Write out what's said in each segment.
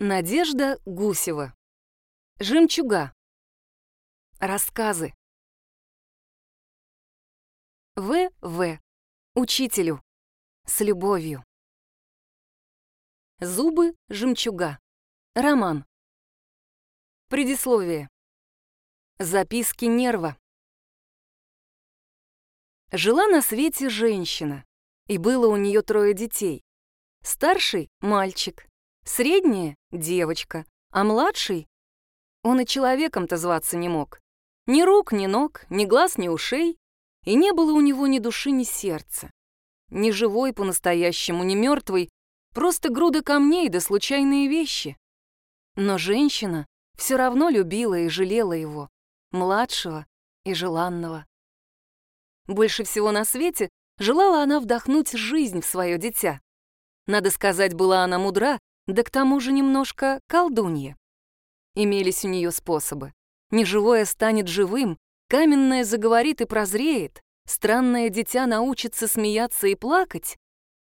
Надежда Гусева. Жемчуга. Рассказы. В.В. Учителю. С любовью. Зубы жемчуга. Роман. Предисловие. Записки нерва. Жила на свете женщина, и было у нее трое детей. Старший — мальчик, Средняя — девочка, а младший... Он и человеком-то зваться не мог. Ни рук, ни ног, ни глаз, ни ушей. И не было у него ни души, ни сердца. Ни живой по-настоящему, ни мертвый, просто груды камней да случайные вещи. Но женщина все равно любила и жалела его, младшего и желанного. Больше всего на свете желала она вдохнуть жизнь в свое дитя. Надо сказать, была она мудра да к тому же немножко колдунья. Имелись у нее способы. Неживое станет живым, каменное заговорит и прозреет, странное дитя научится смеяться и плакать,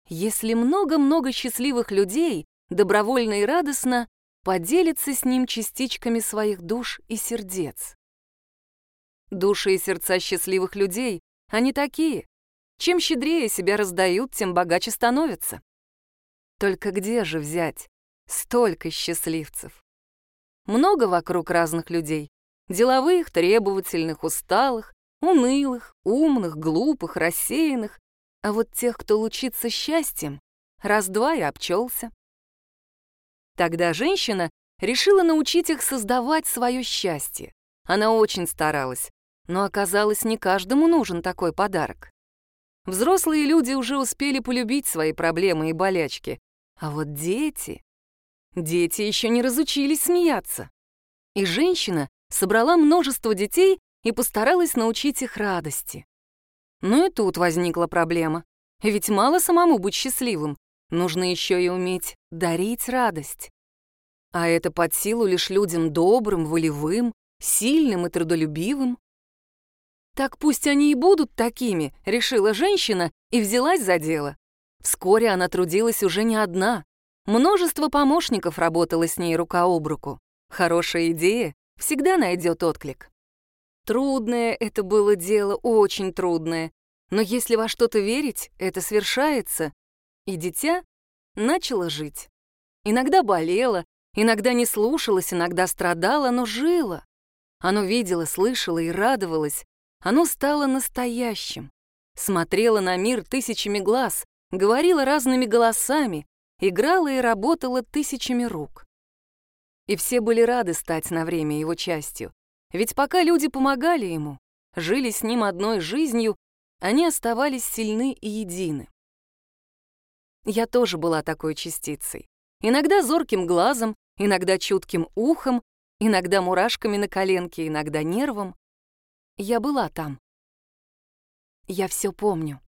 если много-много счастливых людей добровольно и радостно поделится с ним частичками своих душ и сердец. Души и сердца счастливых людей, они такие. Чем щедрее себя раздают, тем богаче становятся. Только где же взять Столько счастливцев. Много вокруг разных людей. Деловых, требовательных, усталых, унылых, умных, глупых, рассеянных. А вот тех, кто лучится счастьем, раз-два и обчелся. Тогда женщина решила научить их создавать свое счастье. Она очень старалась, но оказалось, не каждому нужен такой подарок. Взрослые люди уже успели полюбить свои проблемы и болячки, а вот дети... Дети еще не разучились смеяться. И женщина собрала множество детей и постаралась научить их радости. Но и тут возникла проблема. Ведь мало самому быть счастливым, нужно еще и уметь дарить радость. А это под силу лишь людям добрым, волевым, сильным и трудолюбивым. Так пусть они и будут такими, решила женщина и взялась за дело. Вскоре она трудилась уже не одна. Множество помощников работало с ней рука об руку. Хорошая идея всегда найдет отклик. Трудное это было дело, очень трудное. Но если во что-то верить, это свершается. И дитя начало жить. Иногда болело, иногда не слушалось, иногда страдало, но жило. Оно видело, слышало и радовалось. Оно стало настоящим. Смотрело на мир тысячами глаз, говорило разными голосами, играла и работала тысячами рук. И все были рады стать на время его частью, ведь пока люди помогали ему, жили с ним одной жизнью, они оставались сильны и едины. Я тоже была такой частицей. Иногда зорким глазом, иногда чутким ухом, иногда мурашками на коленке, иногда нервом. Я была там. Я все помню.